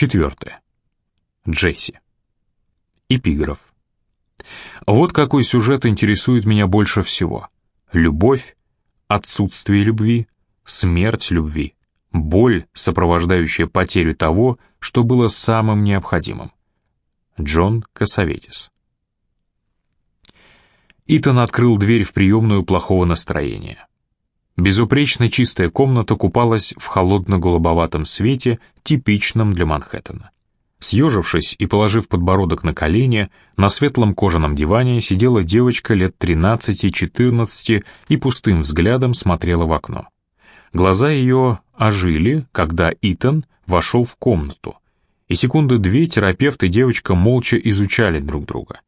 Четвертое. Джесси. Эпиграф. Вот какой сюжет интересует меня больше всего. Любовь, отсутствие любви, смерть любви, боль, сопровождающая потерю того, что было самым необходимым. Джон Косоветис. Итан открыл дверь в приемную плохого настроения. Безупречно чистая комната купалась в холодно-голубоватом свете, типичном для Манхэттена. Съежившись и положив подбородок на колени, на светлом кожаном диване сидела девочка лет 13-14 и пустым взглядом смотрела в окно. Глаза ее ожили, когда Итан вошел в комнату, и секунды две терапевт и девочка молча изучали друг друга.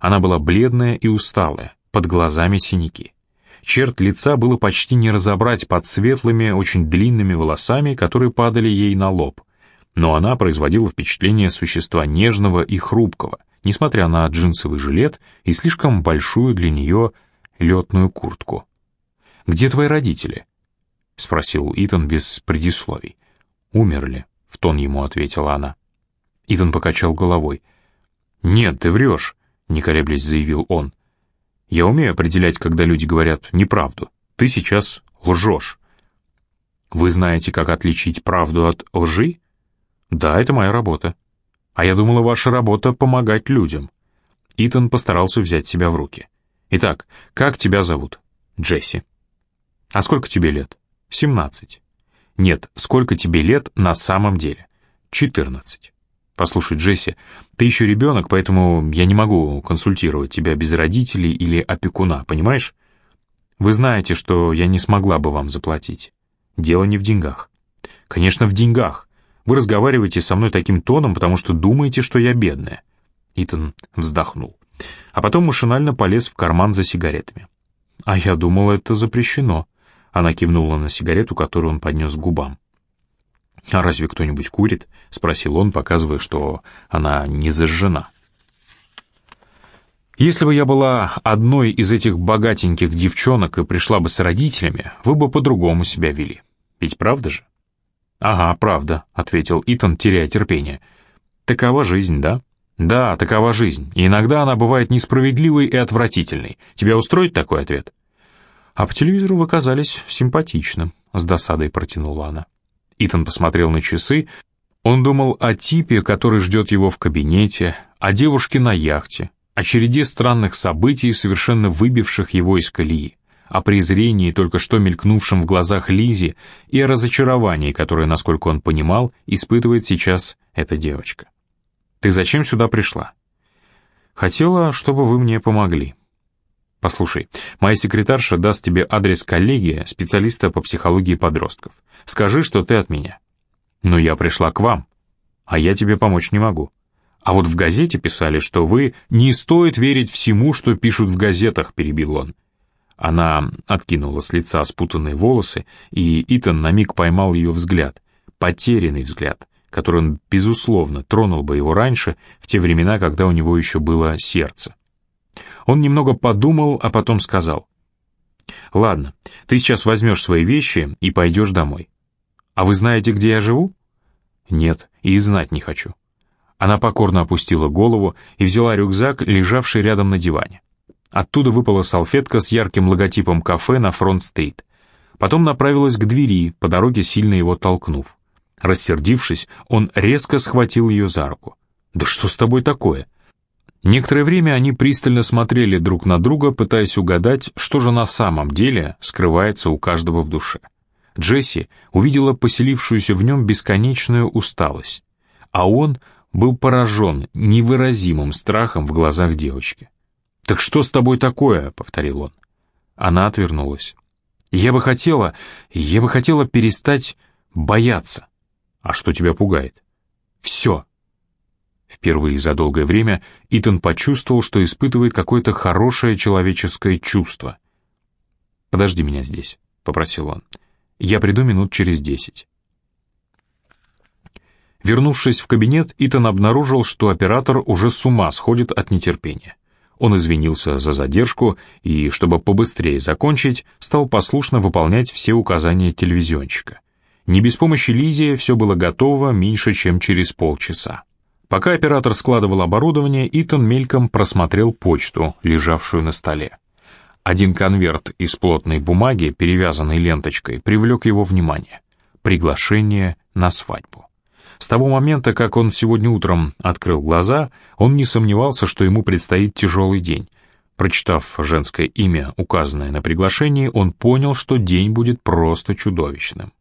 Она была бледная и усталая, под глазами синяки. Черт лица было почти не разобрать под светлыми, очень длинными волосами, которые падали ей на лоб. Но она производила впечатление существа нежного и хрупкого, несмотря на джинсовый жилет и слишком большую для нее летную куртку. «Где твои родители?» — спросил Итан без предисловий. «Умерли», — в тон ему ответила она. Итан покачал головой. «Нет, ты врешь», — не колеблясь заявил он. Я умею определять, когда люди говорят неправду. Ты сейчас лжешь. Вы знаете, как отличить правду от лжи? Да, это моя работа. А я думала, ваша работа — помогать людям. Итан постарался взять себя в руки. Итак, как тебя зовут? Джесси. А сколько тебе лет? Семнадцать. Нет, сколько тебе лет на самом деле? Четырнадцать. «Послушай, Джесси, ты еще ребенок, поэтому я не могу консультировать тебя без родителей или опекуна, понимаешь? Вы знаете, что я не смогла бы вам заплатить. Дело не в деньгах. Конечно, в деньгах. Вы разговариваете со мной таким тоном, потому что думаете, что я бедная». Итан вздохнул. А потом машинально полез в карман за сигаретами. «А я думала, это запрещено». Она кивнула на сигарету, которую он поднес к губам. «А разве кто-нибудь курит?» — спросил он, показывая, что она не зажжена. «Если бы я была одной из этих богатеньких девчонок и пришла бы с родителями, вы бы по-другому себя вели. Ведь правда же?» «Ага, правда», — ответил Итан, теряя терпение. «Такова жизнь, да?» «Да, такова жизнь, и иногда она бывает несправедливой и отвратительной. Тебя устроит такой ответ?» «А по телевизору вы казались симпатичным», — с досадой протянула она. Итан посмотрел на часы. Он думал о типе, который ждет его в кабинете, о девушке на яхте, о череде странных событий, совершенно выбивших его из колеи, о презрении, только что мелькнувшем в глазах Лизи, и о разочаровании, которое, насколько он понимал, испытывает сейчас эта девочка. «Ты зачем сюда пришла?» «Хотела, чтобы вы мне помогли». Послушай, моя секретарша даст тебе адрес коллеги, специалиста по психологии подростков. Скажи, что ты от меня. Но я пришла к вам, а я тебе помочь не могу. А вот в газете писали, что вы не стоит верить всему, что пишут в газетах, перебил он. Она откинула с лица спутанные волосы, и Итан на миг поймал ее взгляд, потерянный взгляд, который он, безусловно, тронул бы его раньше, в те времена, когда у него еще было сердце. Он немного подумал, а потом сказал. «Ладно, ты сейчас возьмешь свои вещи и пойдешь домой. А вы знаете, где я живу?» «Нет, и знать не хочу». Она покорно опустила голову и взяла рюкзак, лежавший рядом на диване. Оттуда выпала салфетка с ярким логотипом кафе на Фронт-стрит. Потом направилась к двери, по дороге сильно его толкнув. Рассердившись, он резко схватил ее за руку. «Да что с тобой такое?» Некоторое время они пристально смотрели друг на друга, пытаясь угадать, что же на самом деле скрывается у каждого в душе. Джесси увидела поселившуюся в нем бесконечную усталость, а он был поражен невыразимым страхом в глазах девочки. «Так что с тобой такое?» — повторил он. Она отвернулась. «Я бы хотела, я бы хотела перестать бояться». «А что тебя пугает?» «Все», Впервые за долгое время Итан почувствовал, что испытывает какое-то хорошее человеческое чувство. «Подожди меня здесь», — попросил он. «Я приду минут через десять». Вернувшись в кабинет, Итан обнаружил, что оператор уже с ума сходит от нетерпения. Он извинился за задержку и, чтобы побыстрее закончить, стал послушно выполнять все указания телевизионщика. Не без помощи Лизи все было готово меньше, чем через полчаса. Пока оператор складывал оборудование, Итан мельком просмотрел почту, лежавшую на столе. Один конверт из плотной бумаги, перевязанной ленточкой, привлек его внимание. Приглашение на свадьбу. С того момента, как он сегодня утром открыл глаза, он не сомневался, что ему предстоит тяжелый день. Прочитав женское имя, указанное на приглашении, он понял, что день будет просто чудовищным.